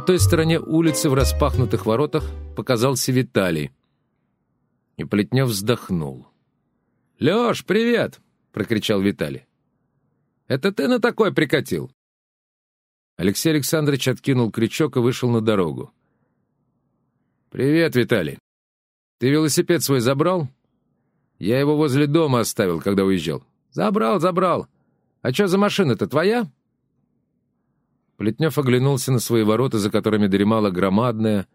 На той стороне улицы в распахнутых воротах показался Виталий. И Плетнев вздохнул. «Леш, привет!» — прокричал Виталий. «Это ты на такой прикатил?» Алексей Александрович откинул крючок и вышел на дорогу. «Привет, Виталий. Ты велосипед свой забрал?» «Я его возле дома оставил, когда уезжал». «Забрал, забрал. А что за машина-то, твоя?» Плетнев оглянулся на свои ворота, за которыми дремала громадная,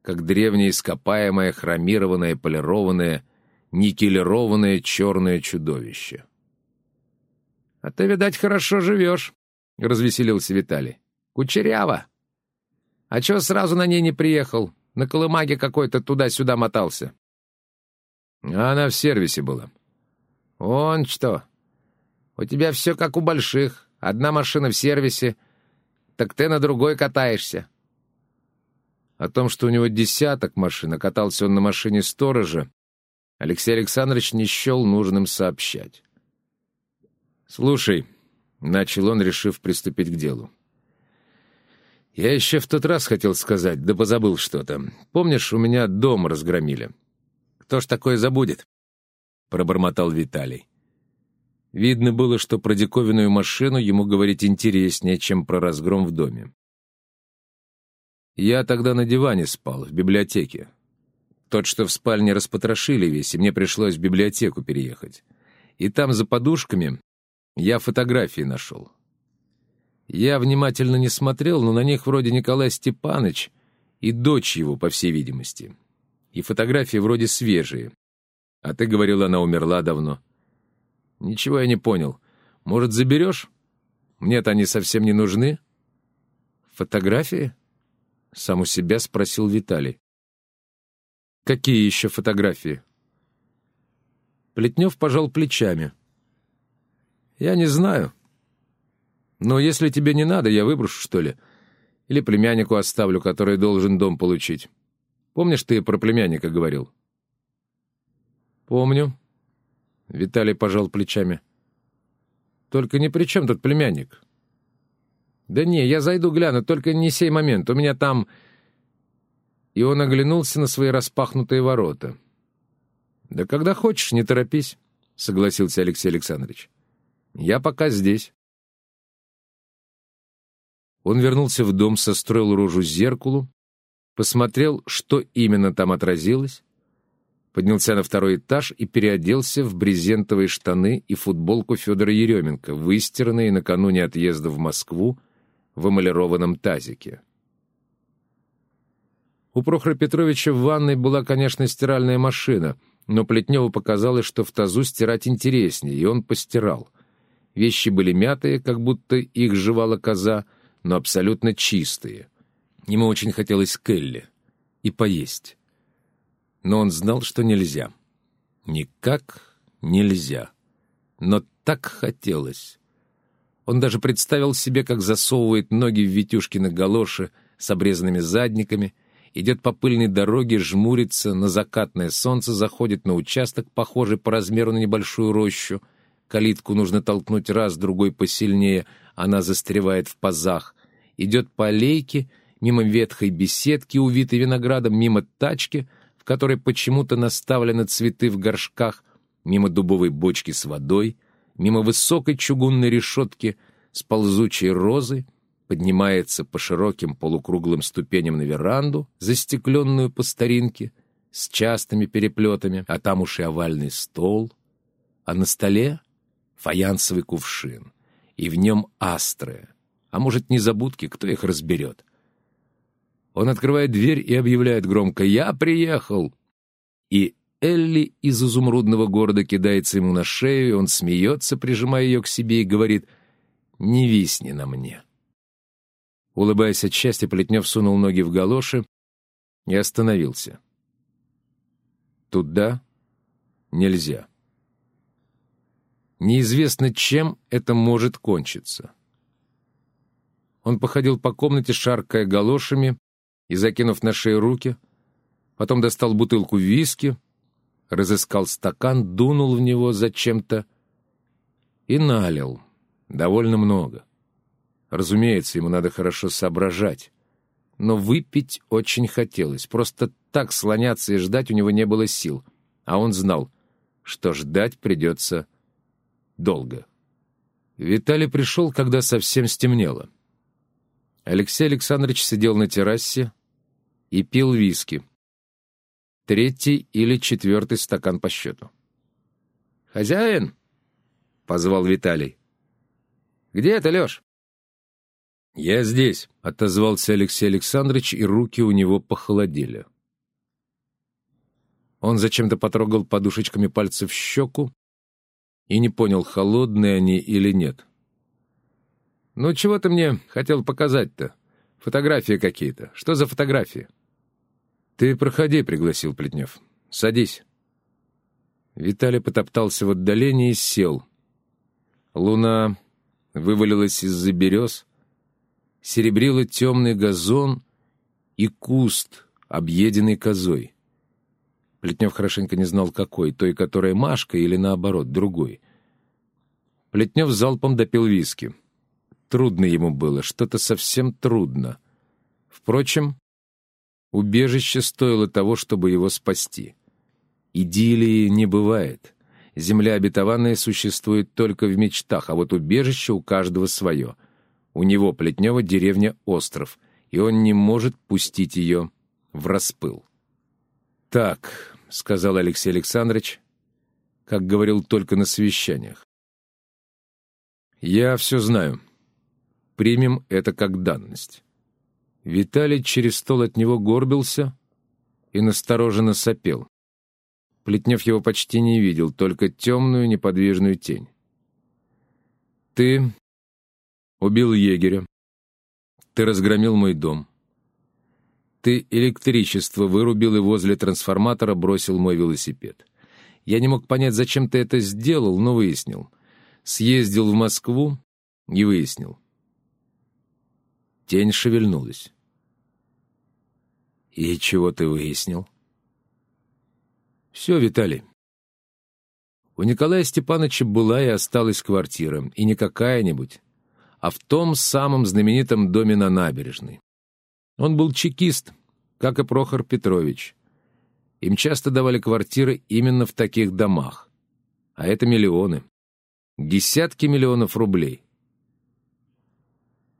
как древнее ископаемое, хромированное, полированное, никелированное черное чудовище. — А ты, видать, хорошо живешь, — развеселился Виталий. — Кучерява. А чего сразу на ней не приехал? На колымаге какой-то туда-сюда мотался. А она в сервисе была. Он что? У тебя все как у больших. Одна машина в сервисе, так ты на другой катаешься. О том, что у него десяток машин, а катался он на машине сторожа, Алексей Александрович не счел нужным сообщать. «Слушай», — начал он, решив приступить к делу. «Я еще в тот раз хотел сказать, да позабыл что-то. Помнишь, у меня дом разгромили?» «Кто ж такое забудет?» — пробормотал Виталий. Видно было, что про диковинную машину ему говорить интереснее, чем про разгром в доме. Я тогда на диване спал, в библиотеке. Тот, что в спальне распотрошили весь, и мне пришлось в библиотеку переехать. И там за подушками я фотографии нашел. Я внимательно не смотрел, но на них вроде Николай Степаныч и дочь его, по всей видимости. И фотографии вроде свежие. А ты говорил, она умерла давно. Ничего я не понял. Может, заберешь? Мне-то они совсем не нужны. Фотографии? Сам у себя спросил Виталий. Какие еще фотографии? Плетнев пожал плечами. Я не знаю. Но если тебе не надо, я выброшу, что ли. Или племяннику оставлю, который должен дом получить. Помнишь, ты про племянника говорил? Помню. Виталий пожал плечами. «Только ни при чем тут племянник?» «Да не, я зайду гляну, только не сей момент. У меня там...» И он оглянулся на свои распахнутые ворота. «Да когда хочешь, не торопись», — согласился Алексей Александрович. «Я пока здесь». Он вернулся в дом, состроил рожу зеркалу, посмотрел, что именно там отразилось, поднялся на второй этаж и переоделся в брезентовые штаны и футболку Федора Еременко, выстиранные накануне отъезда в Москву в эмалированном тазике. У Прохора Петровича в ванной была, конечно, стиральная машина, но Плетневу показалось, что в тазу стирать интереснее, и он постирал. Вещи были мятые, как будто их жевала коза, но абсолютно чистые. Ему очень хотелось Келли и поесть но он знал, что нельзя. Никак нельзя. Но так хотелось. Он даже представил себе, как засовывает ноги в Витюшкины галоши с обрезанными задниками, идет по пыльной дороге, жмурится, на закатное солнце заходит на участок, похожий по размеру на небольшую рощу. Калитку нужно толкнуть раз, другой посильнее, она застревает в пазах. Идет по аллейке, мимо ветхой беседки, увитой виноградом, мимо тачки — в которой почему-то наставлены цветы в горшках, мимо дубовой бочки с водой, мимо высокой чугунной решетки с ползучей розой, поднимается по широким полукруглым ступеням на веранду, застекленную по старинке, с частыми переплетами, а там уж и овальный стол, а на столе фаянсовый кувшин, и в нем астры, а может, незабудки, кто их разберет — он открывает дверь и объявляет громко «Я приехал!» И Элли из изумрудного города кидается ему на шею, он смеется, прижимая ее к себе, и говорит «Не висни на мне». Улыбаясь от счастья, Плетнев сунул ноги в галоши и остановился. Туда нельзя. Неизвестно, чем это может кончиться. Он походил по комнате, шаркая галошами, и, закинув на шею руки, потом достал бутылку виски, разыскал стакан, дунул в него зачем-то и налил. Довольно много. Разумеется, ему надо хорошо соображать. но выпить очень хотелось. Просто так слоняться и ждать у него не было сил. А он знал, что ждать придется долго. Виталий пришел, когда совсем стемнело. Алексей Александрович сидел на террасе и пил виски. Третий или четвертый стакан по счету. «Хозяин!» — позвал Виталий. «Где ты, Леш?» «Я здесь», — отозвался Алексей Александрович, и руки у него похолодели. Он зачем-то потрогал подушечками пальцев щеку и не понял, холодные они или нет. «Ну, чего ты мне хотел показать-то? Фотографии какие-то. Что за фотографии?» «Ты проходи», — пригласил Плетнев. «Садись». Виталий потоптался в отдалении и сел. Луна вывалилась из-за берез, серебрила темный газон и куст, объеденный козой. Плетнев хорошенько не знал, какой, той, которая Машка, или наоборот, другой. Плетнев залпом допил виски. Трудно ему было, что-то совсем трудно. Впрочем, убежище стоило того, чтобы его спасти. Идиллии не бывает. Земля обетованная существует только в мечтах, а вот убежище у каждого свое — у него, Плетнева, деревня Остров, и он не может пустить ее в распыл. «Так», — сказал Алексей Александрович, как говорил только на совещаниях. «Я все знаю. Примем это как данность». Виталий через стол от него горбился и настороженно сопел. Плетнев его почти не видел, только темную неподвижную тень. «Ты Убил егеря. Ты разгромил мой дом. Ты электричество вырубил и возле трансформатора бросил мой велосипед. Я не мог понять, зачем ты это сделал, но выяснил. Съездил в Москву и выяснил. Тень шевельнулась. «И чего ты выяснил?» «Все, Виталий. У Николая Степановича была и осталась квартира, и не какая-нибудь, а в том самом знаменитом доме на набережной. Он был чекист, как и Прохор Петрович. Им часто давали квартиры именно в таких домах. А это миллионы. Десятки миллионов рублей.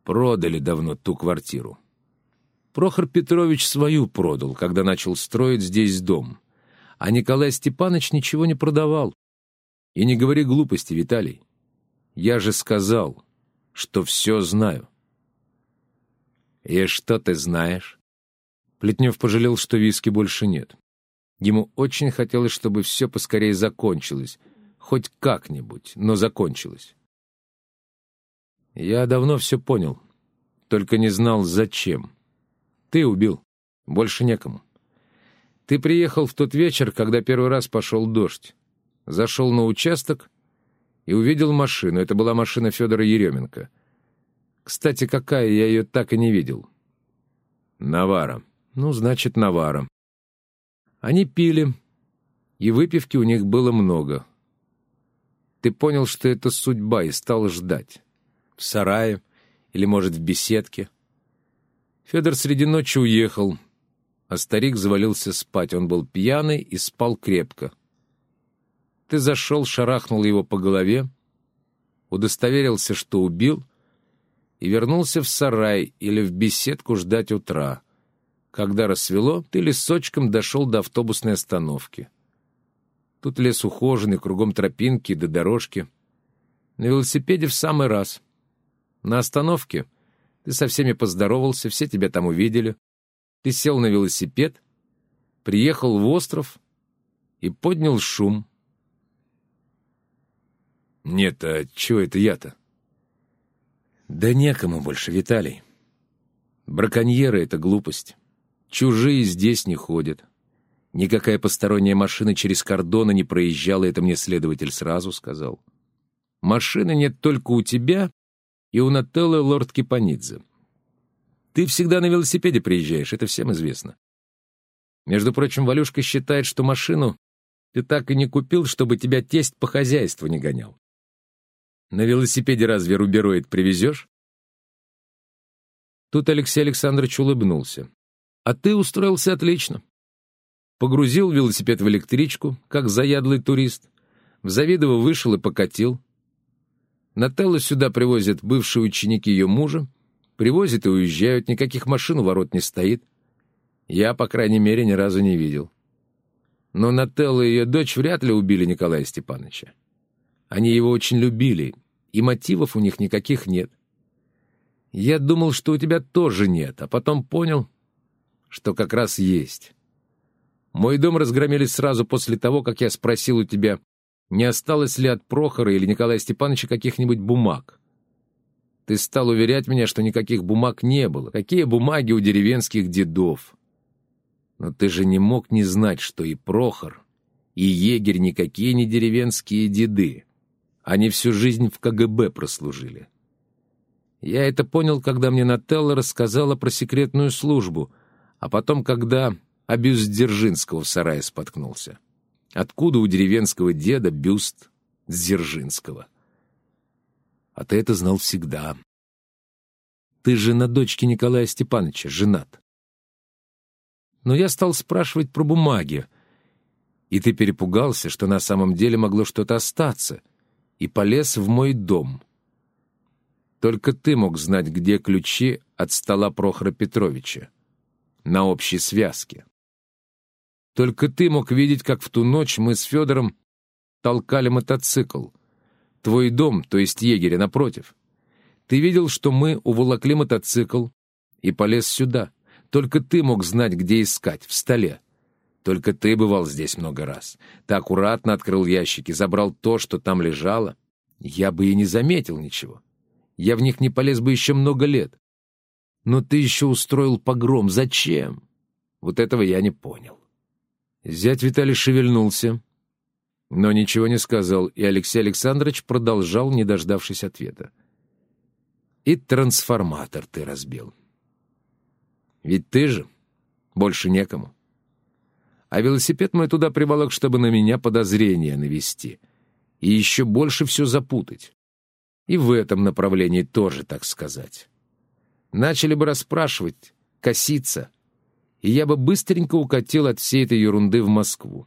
Продали давно ту квартиру. Прохор Петрович свою продал, когда начал строить здесь дом. А Николай Степанович ничего не продавал. И не говори глупости, Виталий. Я же сказал, что все знаю. «И что ты знаешь?» Плетнев пожалел, что виски больше нет. Ему очень хотелось, чтобы все поскорее закончилось, хоть как-нибудь, но закончилось. «Я давно все понял, только не знал, зачем. Ты убил, больше некому. Ты приехал в тот вечер, когда первый раз пошел дождь. Зашел на участок и увидел машину. Это была машина Федора Еременко. Кстати, какая, я ее так и не видел. Навара. Ну, значит, Навара. Они пили, и выпивки у них было много. Ты понял, что это судьба, и стал ждать. В сарае или, может, в беседке. Федор среди ночи уехал, а старик завалился спать. Он был пьяный и спал крепко. Ты зашел, шарахнул его по голове, удостоверился, что убил, и вернулся в сарай или в беседку ждать утра. Когда рассвело, ты лесочком дошел до автобусной остановки. Тут лес ухоженный, кругом тропинки до дорожки. На велосипеде в самый раз. На остановке ты со всеми поздоровался, все тебя там увидели. Ты сел на велосипед, приехал в остров и поднял шум. Нет, а чего это я-то? Да некому больше, Виталий. Браконьеры — это глупость. Чужие здесь не ходят. Никакая посторонняя машина через кордоны не проезжала, это мне следователь сразу сказал. Машины нет только у тебя и у Нателлы лорд Кипанидзе. Ты всегда на велосипеде приезжаешь, это всем известно. Между прочим, Валюшка считает, что машину ты так и не купил, чтобы тебя тесть по хозяйству не гонял. На велосипеде разве рубероид привезешь? Тут Алексей Александрович улыбнулся. «А ты устроился отлично. Погрузил велосипед в электричку, как заядлый турист. В Завидово вышел и покатил. Нателлу сюда привозят бывшие ученики ее мужа. Привозят и уезжают, никаких машин у ворот не стоит. Я, по крайней мере, ни разу не видел. Но Нателла и ее дочь вряд ли убили Николая Степановича. Они его очень любили, и мотивов у них никаких нет. Я думал, что у тебя тоже нет, а потом понял, что как раз есть. Мой дом разгромили сразу после того, как я спросил у тебя, не осталось ли от Прохора или Николая Степановича каких-нибудь бумаг. Ты стал уверять меня, что никаких бумаг не было. Какие бумаги у деревенских дедов? Но ты же не мог не знать, что и Прохор, и егерь никакие не деревенские деды. Они всю жизнь в КГБ прослужили. Я это понял, когда мне Нателла рассказала про секретную службу, а потом, когда бюст Дзержинского в сарае споткнулся. Откуда у деревенского деда бюст Дзержинского? А ты это знал всегда. Ты же на дочке Николая Степановича женат. Но я стал спрашивать про бумаги, и ты перепугался, что на самом деле могло что-то остаться, и полез в мой дом. Только ты мог знать, где ключи от стола Прохора Петровича на общей связке. Только ты мог видеть, как в ту ночь мы с Федором толкали мотоцикл. Твой дом, то есть егеря, напротив. Ты видел, что мы уволокли мотоцикл и полез сюда. Только ты мог знать, где искать, в столе. Только ты бывал здесь много раз. Ты аккуратно открыл ящики, забрал то, что там лежало. Я бы и не заметил ничего. Я в них не полез бы еще много лет. Но ты еще устроил погром. Зачем? Вот этого я не понял. Зять Виталий шевельнулся, но ничего не сказал, и Алексей Александрович продолжал, не дождавшись ответа. «И трансформатор ты разбил. Ведь ты же. Больше некому. А велосипед мой туда приволок, чтобы на меня подозрения навести и еще больше все запутать. И в этом направлении тоже, так сказать. Начали бы расспрашивать, коситься, и я бы быстренько укатил от всей этой ерунды в Москву.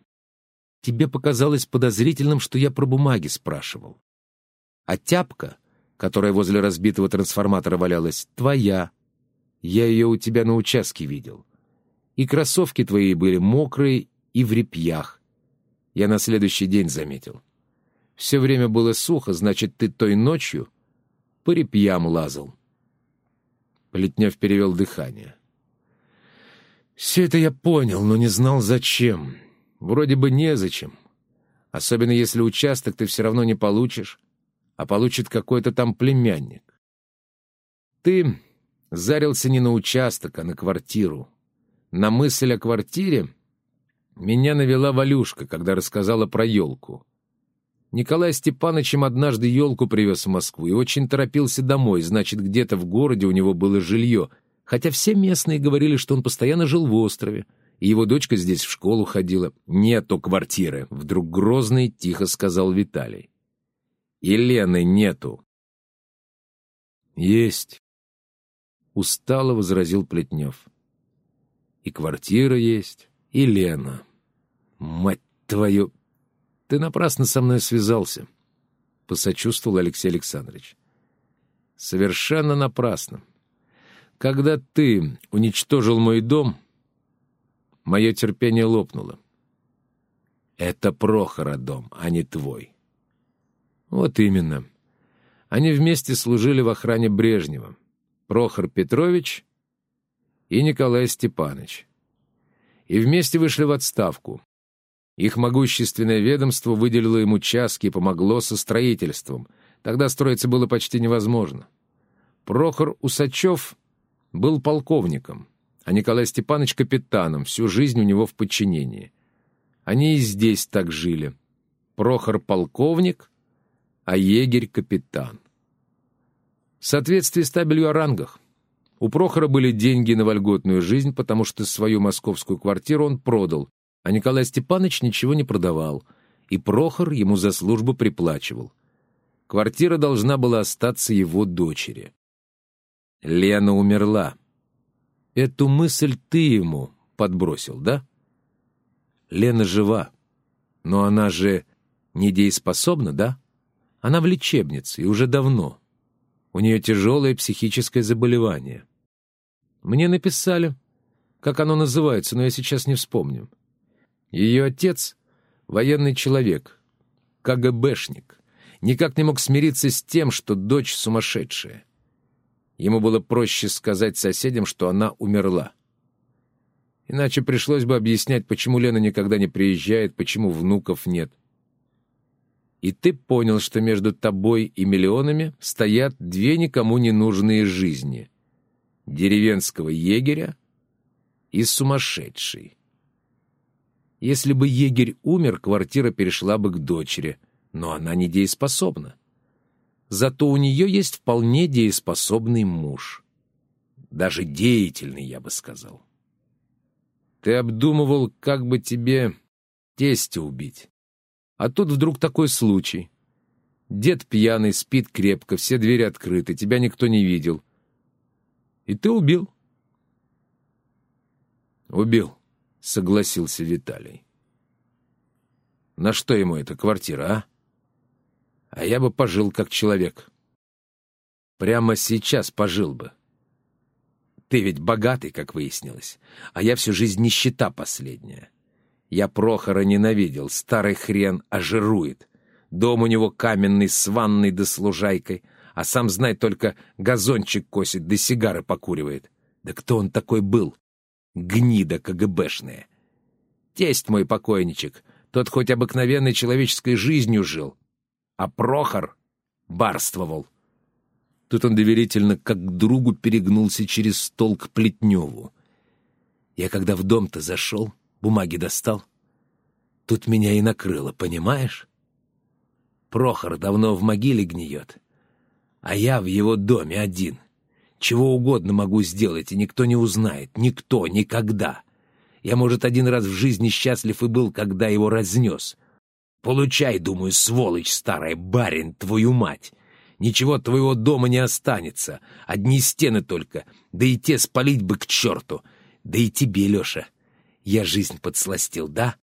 Тебе показалось подозрительным, что я про бумаги спрашивал. А тяпка, которая возле разбитого трансформатора валялась, твоя. Я ее у тебя на участке видел. И кроссовки твои были мокрые и в репьях. Я на следующий день заметил. Все время было сухо, значит, ты той ночью по репьям лазал. Плетнев перевел дыхание. Все это я понял, но не знал, зачем. Вроде бы незачем. Особенно если участок ты все равно не получишь, а получит какой-то там племянник. Ты зарился не на участок, а на квартиру. На мысль о квартире меня навела Валюшка, когда рассказала про елку. Николай Степанович однажды елку привез в Москву и очень торопился домой, значит, где-то в городе у него было жилье — хотя все местные говорили, что он постоянно жил в острове, и его дочка здесь в школу ходила. «Нету квартиры», — вдруг грозный тихо сказал Виталий. «И Лены нету». «Есть», — устало возразил Плетнев. «И квартира есть, и Лена. Мать твою! Ты напрасно со мной связался», — посочувствовал Алексей Александрович. «Совершенно напрасно. Когда ты уничтожил мой дом, мое терпение лопнуло. Это Прохора дом, а не твой. Вот именно. Они вместе служили в охране Брежнева. Прохор Петрович и Николай Степанович. И вместе вышли в отставку. Их могущественное ведомство выделило ему участки и помогло со строительством. Тогда строиться было почти невозможно. Прохор Усачев был полковником, а Николай Степанович капитаном, всю жизнь у него в подчинении. Они и здесь так жили. Прохор полковник, а егерь капитан. В соответствии с табелью о рангах. У Прохора были деньги на вольготную жизнь, потому что свою московскую квартиру он продал, а Николай Степанович ничего не продавал, и Прохор ему за службу приплачивал. Квартира должна была остаться его дочери. Лена умерла. Эту мысль ты ему подбросил, да? Лена жива, но она же недееспособна, да? Она в лечебнице и уже давно. У нее тяжелое психическое заболевание. Мне написали, как оно называется, но я сейчас не вспомню. Ее отец — военный человек, КГБшник. Никак не мог смириться с тем, что дочь сумасшедшая. Ему было проще сказать соседям, что она умерла. Иначе пришлось бы объяснять, почему Лена никогда не приезжает, почему внуков нет. И ты понял, что между тобой и миллионами стоят две никому не нужные жизни. Деревенского егеря и сумасшедший. Если бы егерь умер, квартира перешла бы к дочери, но она недееспособна. Зато у нее есть вполне дееспособный муж. Даже деятельный, я бы сказал. Ты обдумывал, как бы тебе тестя убить. А тут вдруг такой случай. Дед пьяный, спит крепко, все двери открыты, тебя никто не видел. И ты убил. Убил, согласился Виталий. На что ему эта квартира, а? А я бы пожил как человек. Прямо сейчас пожил бы. Ты ведь богатый, как выяснилось, а я всю жизнь нищета последняя. Я Прохора ненавидел, старый хрен ожирует. Дом у него каменный, с ванной да с лужайкой, а сам, знай, только газончик косит да сигары покуривает. Да кто он такой был? Гнида КГБшная. Тесть мой покойничек, тот хоть обыкновенной человеческой жизнью жил, а Прохор барствовал. Тут он доверительно, как к другу, перегнулся через стол к Плетневу. Я когда в дом-то зашел, бумаги достал, тут меня и накрыло, понимаешь? Прохор давно в могиле гниет, а я в его доме один. Чего угодно могу сделать, и никто не узнает, никто, никогда. Я, может, один раз в жизни счастлив и был, когда его разнес. Получай, думаю, сволочь старая, барин, твою мать. Ничего твоего дома не останется. Одни стены только. Да и те спалить бы к черту. Да и тебе, Леша. Я жизнь подсластил, да?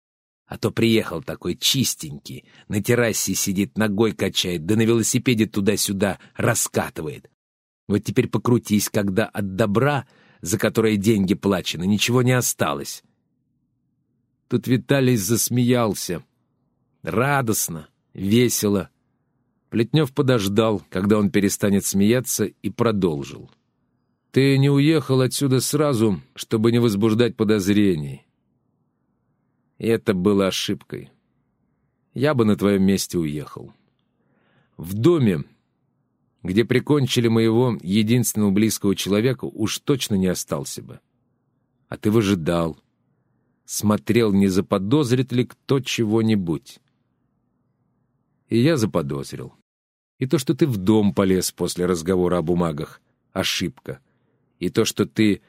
А то приехал такой чистенький, на террасе сидит, ногой качает, да на велосипеде туда-сюда раскатывает. Вот теперь покрутись, когда от добра, за которое деньги плачены, ничего не осталось. Тут Виталий засмеялся. Радостно, весело, Плетнев подождал, когда он перестанет смеяться, и продолжил. «Ты не уехал отсюда сразу, чтобы не возбуждать подозрений. И это было ошибкой. Я бы на твоем месте уехал. В доме, где прикончили моего единственного близкого человека, уж точно не остался бы. А ты выжидал, смотрел, не заподозрит ли кто чего-нибудь. И я заподозрил. И то, что ты в дом полез после разговора о бумагах — ошибка. И то, что ты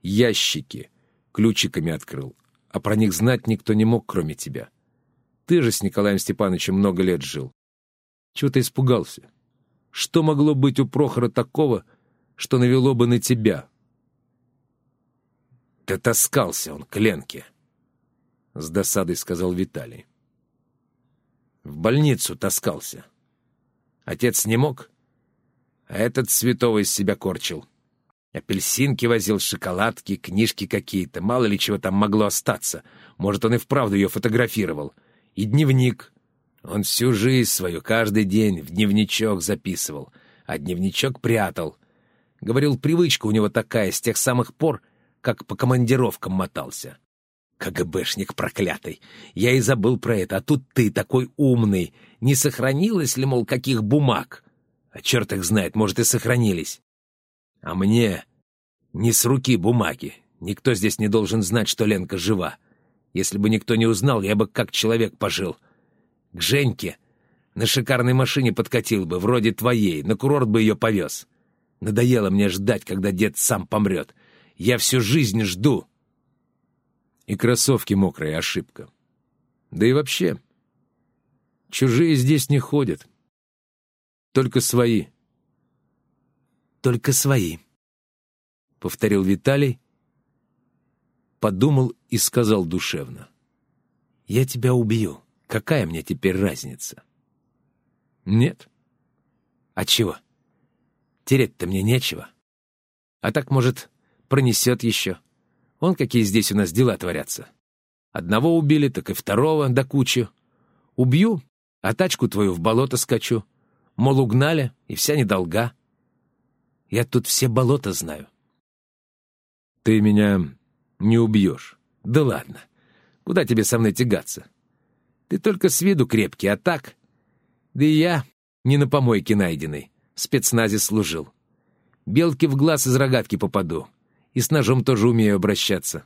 ящики ключиками открыл, а про них знать никто не мог, кроме тебя. Ты же с Николаем Степановичем много лет жил. Чего ты испугался? Что могло быть у Прохора такого, что навело бы на тебя? Да таскался он к Ленке, — с досадой сказал Виталий. Больницу таскался. Отец не мог, а этот святого из себя корчил. Апельсинки возил, шоколадки, книжки какие-то, мало ли чего там могло остаться. Может, он и вправду ее фотографировал. И дневник. Он всю жизнь свою, каждый день в дневничок записывал, а дневничок прятал. Говорил, привычка у него такая с тех самых пор, как по командировкам мотался. КГБшник проклятый. Я и забыл про это, а тут ты такой умный. Не сохранилось ли, мол, каких бумаг? А черт их знает, может, и сохранились. А мне не с руки бумаги. Никто здесь не должен знать, что Ленка жива. Если бы никто не узнал, я бы как человек пожил. К Женьке на шикарной машине подкатил бы, вроде твоей, на курорт бы ее повез. Надоело мне ждать, когда дед сам помрет. Я всю жизнь жду. И кроссовки мокрые — ошибка. Да и вообще, чужие здесь не ходят. Только свои. Только свои. повторил Виталий, подумал и сказал душевно. «Я тебя убью. Какая мне теперь разница?» «Нет». «А чего? Тереть-то мне нечего. А так, может, пронесет еще. Вон какие здесь у нас дела творятся. Одного убили, так и второго до кучи. Убью, а тачку твою в болото скачу. Мол, угнали, и вся недолга. Я тут все болота знаю. Ты меня не убьешь. Да ладно. Куда тебе со мной тягаться? Ты только с виду крепкий, а так... Да и я не на помойке найденный. В спецназе служил. Белки в глаз из рогатки попаду. И с ножом тоже умею обращаться.